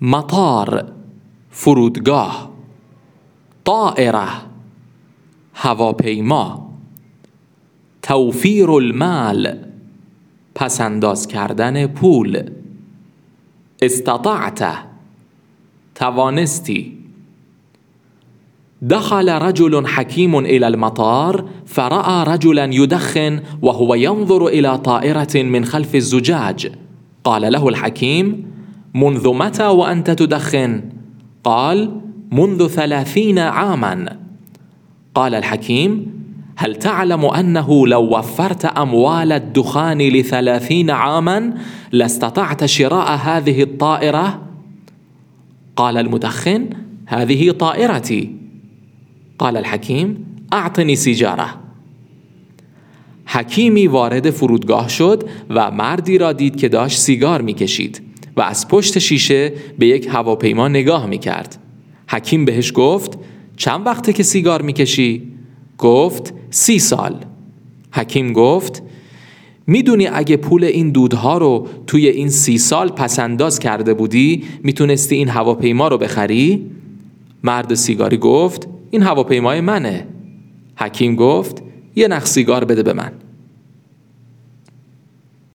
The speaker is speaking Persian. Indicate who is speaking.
Speaker 1: مطار فرودگاه طائره هواپیما توفیر المال پسنداز کردن پول استطعت توانستی. دخل رجل حكيم إلى المطار فرأى رجلا يدخن وهو ينظر إلى طائرة من خلف الزجاج. قال له الحكيم منذ متى وأنت تدخن؟ قال منذ ثلاثين عاما قال الحكيم هل تعلم أنه لو وفرت أموال الدخان لثلاثين عاما لاستطعت شراء هذه الطائرة؟ قال المدخن هذه طائرتي قال الحکیم اعطنی سیجاره حکیمی وارد فرودگاه شد و مردی را دید که داشت سیگار میکشید و از پشت شیشه به یک هواپیما نگاه می‌کرد حکیم بهش گفت چند وقته که سیگار می‌کشی؟ گفت سی سال حکیم گفت می‌دونی اگه پول این دودها رو توی این سی سال پسنداز کرده بودی می‌تونستی این هواپیما رو بخری؟ مرد سیگاری گفت این هواپیمای منه حکیم گفت یه نخ سیگار بده به من